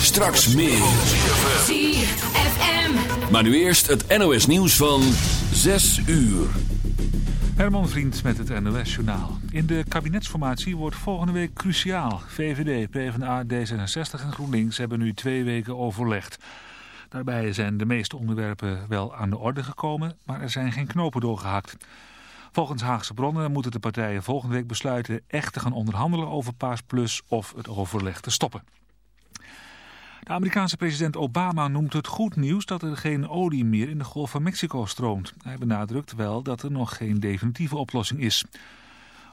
Straks meer. ZFM. Maar nu eerst het NOS nieuws van 6 uur. Herman Vriend met het NOS Journaal. In de kabinetsformatie wordt volgende week cruciaal. VVD, PvdA, D66 en GroenLinks hebben nu twee weken overlegd. Daarbij zijn de meeste onderwerpen wel aan de orde gekomen, maar er zijn geen knopen doorgehakt. Volgens Haagse bronnen moeten de partijen volgende week besluiten echt te gaan onderhandelen over Paas Plus of het overleg te stoppen. De Amerikaanse president Obama noemt het goed nieuws dat er geen olie meer in de Golf van Mexico stroomt. Hij benadrukt wel dat er nog geen definitieve oplossing is.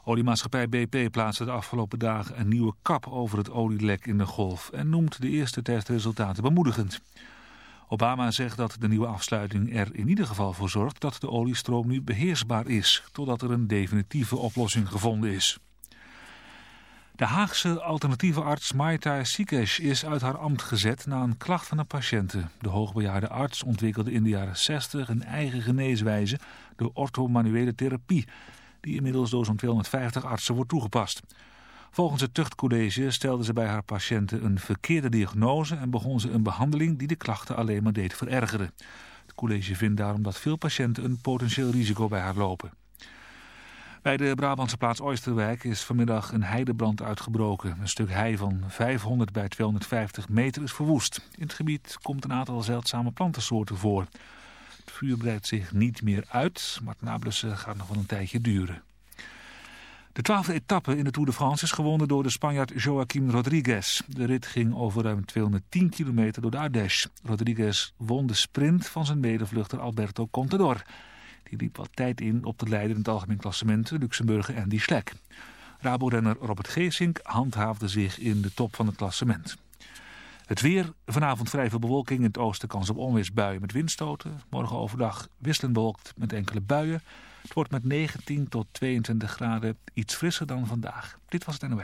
Oliemaatschappij BP plaatste de afgelopen dagen een nieuwe kap over het olielek in de golf en noemt de eerste testresultaten bemoedigend. Obama zegt dat de nieuwe afsluiting er in ieder geval voor zorgt dat de oliestroom nu beheersbaar is, totdat er een definitieve oplossing gevonden is. De Haagse alternatieve arts Maita Sikesh is uit haar ambt gezet na een klacht van een patiënte. De hoogbejaarde arts ontwikkelde in de jaren 60 een eigen geneeswijze, de orthomanuele therapie, die inmiddels door zo'n 250 artsen wordt toegepast. Volgens het tuchtcollege stelde ze bij haar patiënten een verkeerde diagnose en begon ze een behandeling die de klachten alleen maar deed verergeren. Het college vindt daarom dat veel patiënten een potentieel risico bij haar lopen. Bij de Brabantse plaats Oosterwijk is vanmiddag een heidebrand uitgebroken. Een stuk hei van 500 bij 250 meter is verwoest. In het gebied komt een aantal zeldzame plantensoorten voor. Het vuur breidt zich niet meer uit, maar het nablussen gaat nog wel een tijdje duren. De twaalfde etappe in de Tour de France is gewonnen door de Spanjaard Joaquim Rodriguez. De rit ging over ruim 210 kilometer door de Ardèche. Rodriguez won de sprint van zijn medevluchter Alberto Contador. Die liep wat tijd in op de leider in het algemeen klassement, Luxemburger Andy Schleck. Rabo-renner Robert Geesink handhaafde zich in de top van het klassement. Het weer, vanavond vrij veel bewolking, in het oosten kans op onweersbuien met windstoten. Morgen overdag wisselend bewolkt met enkele buien. Het wordt met 19 tot 22 graden iets frisser dan vandaag. Dit was het NOS.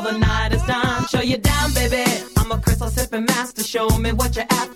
the night is done. Show you down, baby. I'm a crystal sipping master. Show me what you're after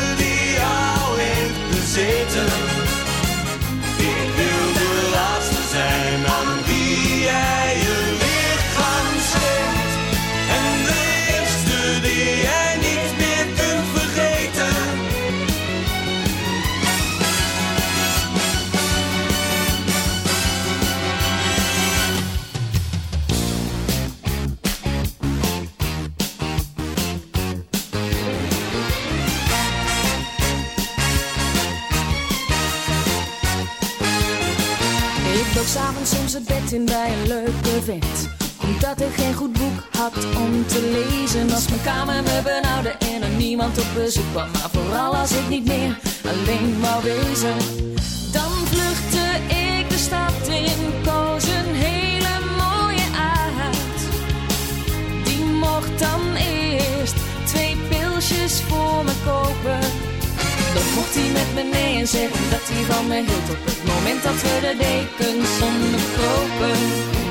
Ik wil de laatste zijn aan wie jij s'avonds soms het bed in bij een leuke vent. Omdat ik geen goed boek had om te lezen. Als mijn kamer me benauwde en er niemand op bezoek kwam. Maar vooral als ik niet meer alleen wou wezen. Dan vluchtte ik de stad in, koos en zeggen dat hij van me hield op het moment dat we de dekens onderkropen. De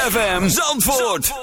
ZFM Zandvoort.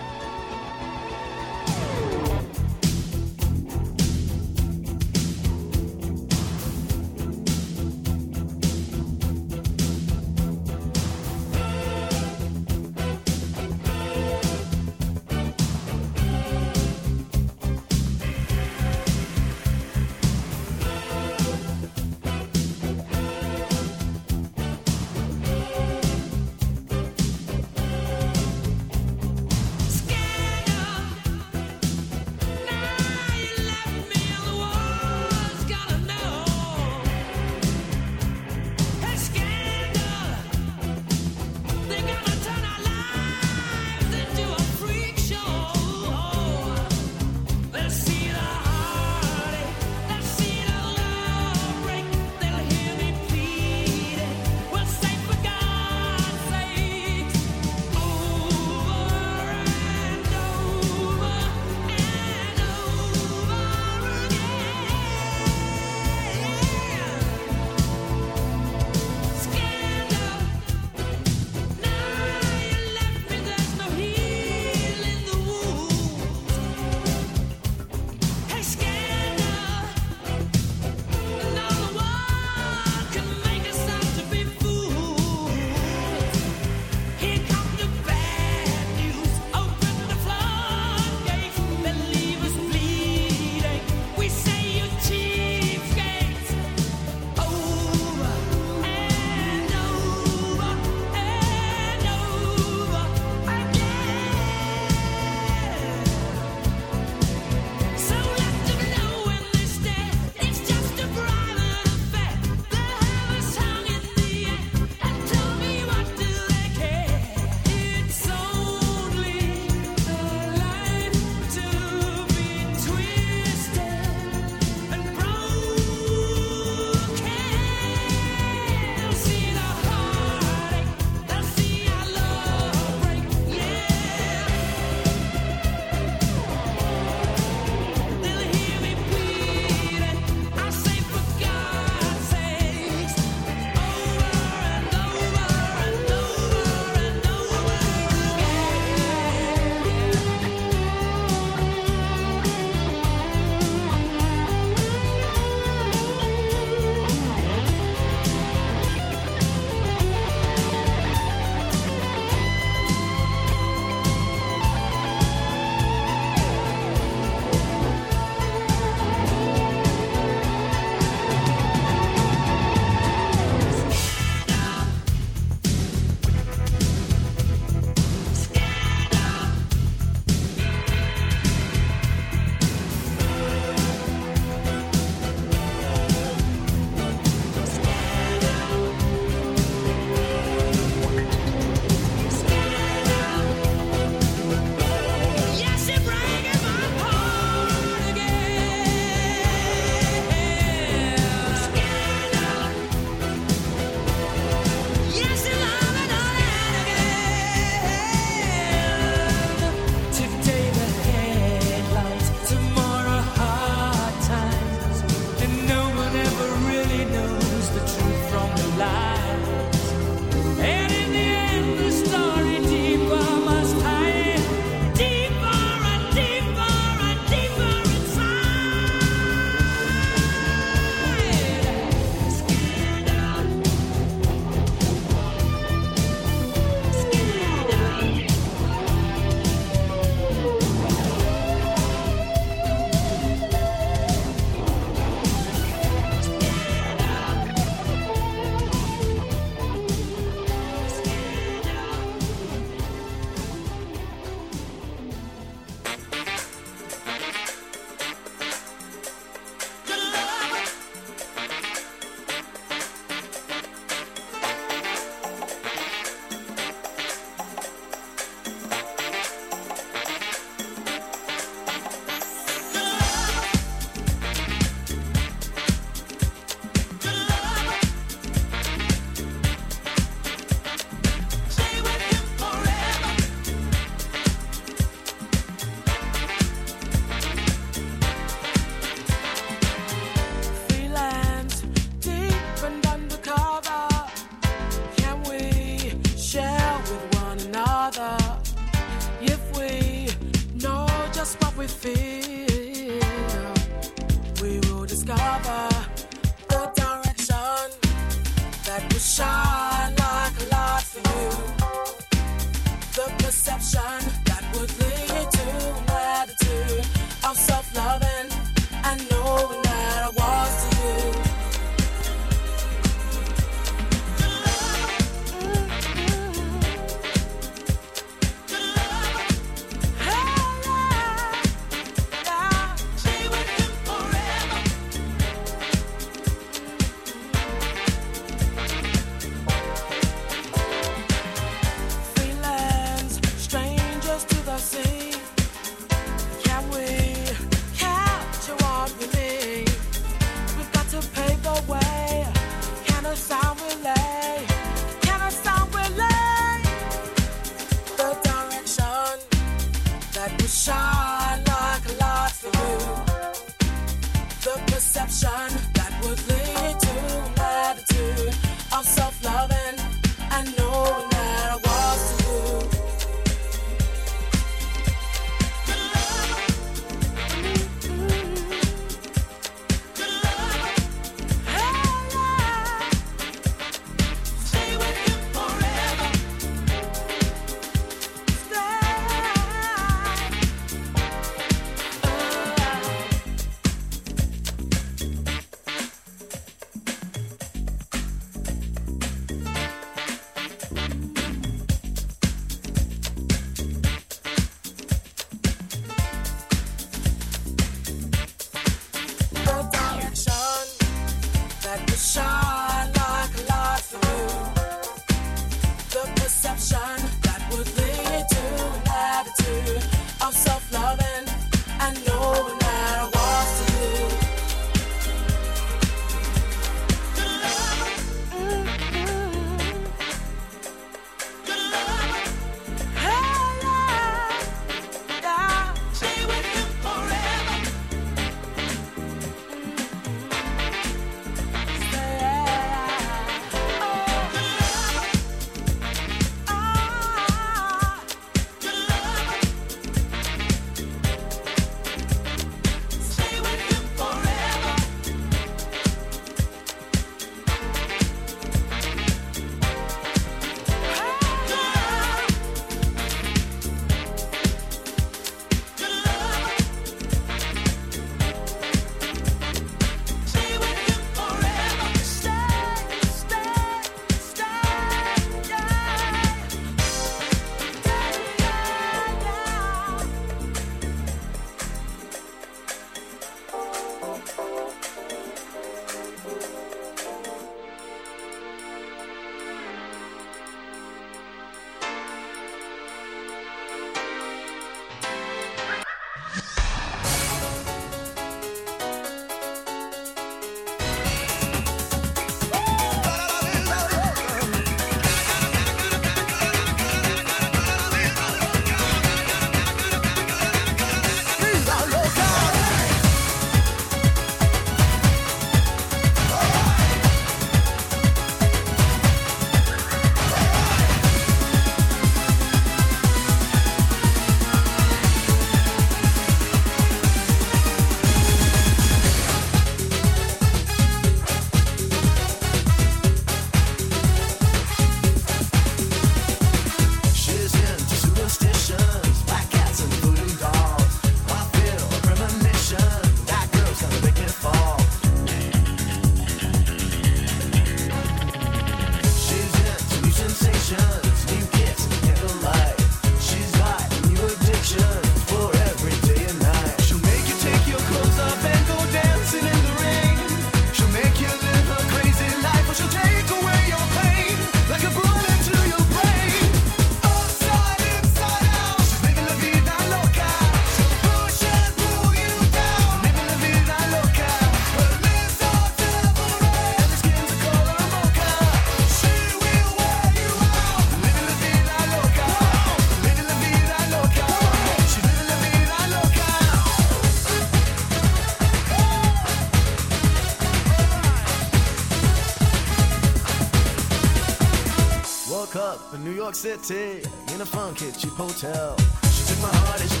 city in a funky cheap hotel. She took my heart and she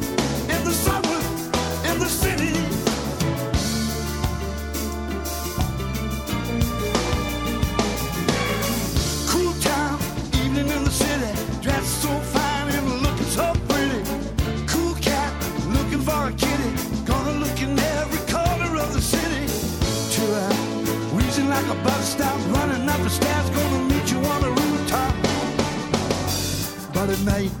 the stars gonna meet you on the rooftop. But at night,